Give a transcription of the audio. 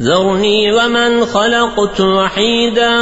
ذرني ومن خلقت وحيدا